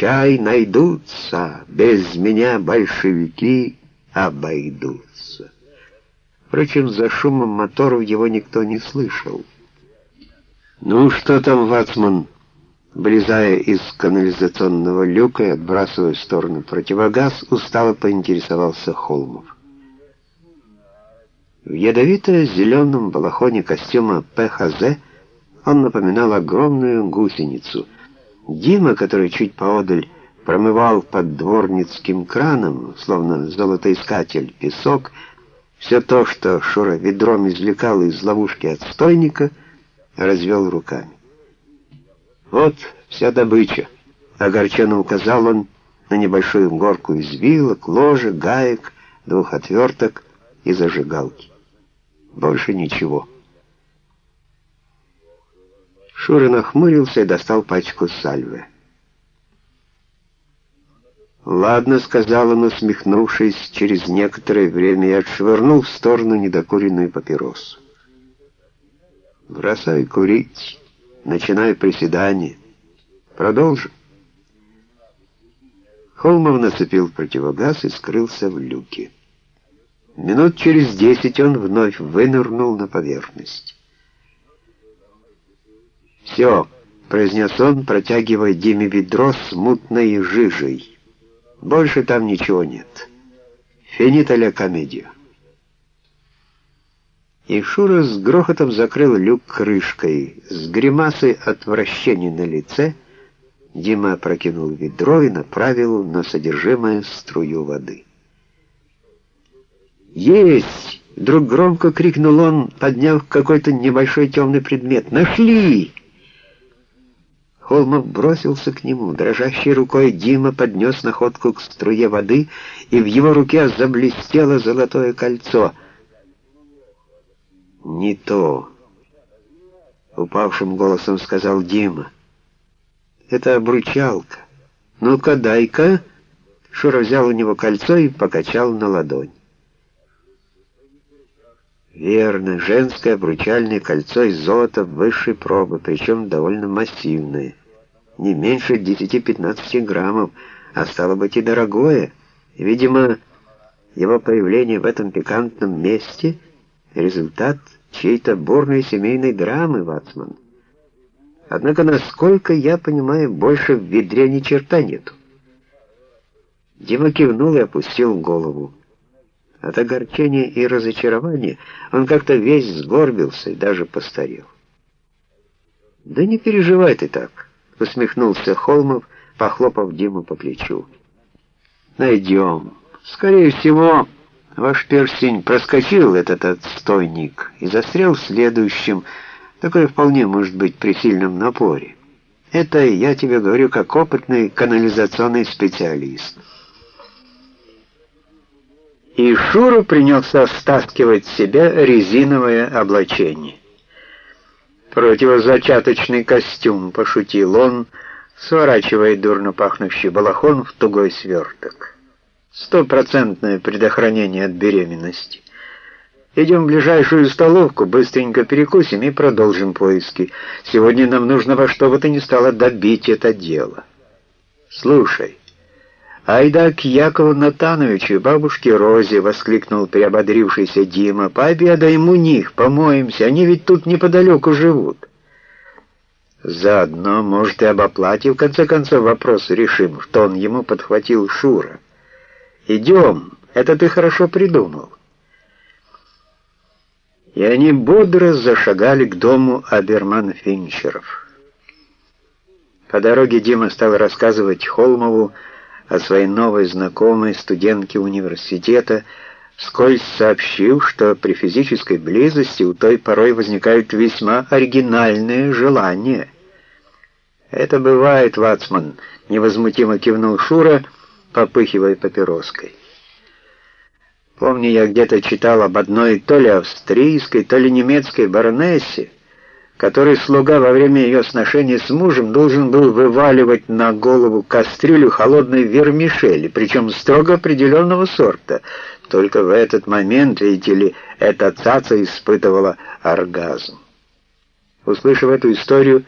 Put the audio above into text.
Прощай, найдутся, без меня большевики обойдутся. Впрочем, за шумом моторов его никто не слышал. «Ну что там, Вацман?» Влезая из канализационного люка и отбрасывая в сторону противогаз, устало поинтересовался Холмов. В ядовито-зеленом балахоне костюма ПХЗ он напоминал огромную гусеницу. Дима, который чуть поодаль промывал под дворницким краном, словно золотоискатель, песок, все то, что Шура ведром извлекал из ловушки отстойника, развел руками. «Вот вся добыча», — огорченно указал он на небольшую горку из вилок, ложек, гаек, двух отверток и зажигалки. Больше ничего. Шура нахмурился и достал пачку сальвы. «Ладно», — сказал он, усмехнувшись, через некоторое время и отшвырнул в сторону недокуренную папиросу. «Бросай курить, начинай приседание. Продолжим». Холмов нацепил противогаз и скрылся в люке. Минут через десять он вновь вынырнул на поверхность. «Все», — произнес он, протягивая Диме ведро с мутной жижей. «Больше там ничего нет. Финита ля комедия». И Шура с грохотом закрыл люк крышкой. С гримасой отвращения на лице Дима опрокинул ведро и направил на содержимое струю воды. «Есть!» — вдруг громко крикнул он, подняв какой-то небольшой темный предмет. «Нашли!» Холмов бросился к нему. Дрожащей рукой Дима поднес находку к струе воды, и в его руке заблестело золотое кольцо. «Не то!» — упавшим голосом сказал Дима. «Это обручалка. Ну-ка, дай-ка!» Шура взял у него кольцо и покачал на ладонь. Верно, женское обручальное кольцо из золота высшей пробы, причем довольно массивное. Не меньше 10-15 граммов, а стало быть и дорогое. Видимо, его появление в этом пикантном месте — результат чьей-то бурной семейной драмы, Вацман. Однако, насколько я понимаю, больше в ведре ни черта нету. Дима кивнул и опустил голову. От огорчения и разочарования он как-то весь сгорбился и даже постарел. «Да не переживай ты так», — усмехнулся Холмов, похлопав Диму по плечу. «Найдем. Скорее всего, ваш перстень проскочил этот отстойник и застрял в следующем. Такое вполне может быть при сильном напоре. Это я тебе говорю как опытный канализационный специалист» и Шура принялся стаскивать с себя резиновое облачение. «Противозачаточный костюм», — пошутил он, сворачивая дурно пахнущий балахон в тугой сверток. «Стопроцентное предохранение от беременности. Идем в ближайшую столовку, быстренько перекусим и продолжим поиски. Сегодня нам нужно во что бы то ни стало добить это дело. Слушай». «Айда к Якову Натановичу и бабушке Розе!» — воскликнул приободрившийся Дима. «Пообедаем у них, помоемся, они ведь тут неподалеку живут». «Заодно, может, и об оплате, в конце концов, вопрос решим», — что он ему подхватил Шура. «Идем, это ты хорошо придумал». И они бодро зашагали к дому Аберман-Финчеров. По дороге Дима стал рассказывать Холмову, о своей новой знакомой студентке университета, скользь сообщил, что при физической близости у той порой возникают весьма оригинальные желания. «Это бывает, Вацман», — невозмутимо кивнул Шура, попыхивая папироской. «Помню, я где-то читал об одной то ли австрийской, то ли немецкой баронессе, который слуга во время ее сношения с мужем должен был вываливать на голову кастрюлю холодной вермишели, причем строго определенного сорта. Только в этот момент, видите ли, эта цаца испытывала оргазм. Услышав эту историю,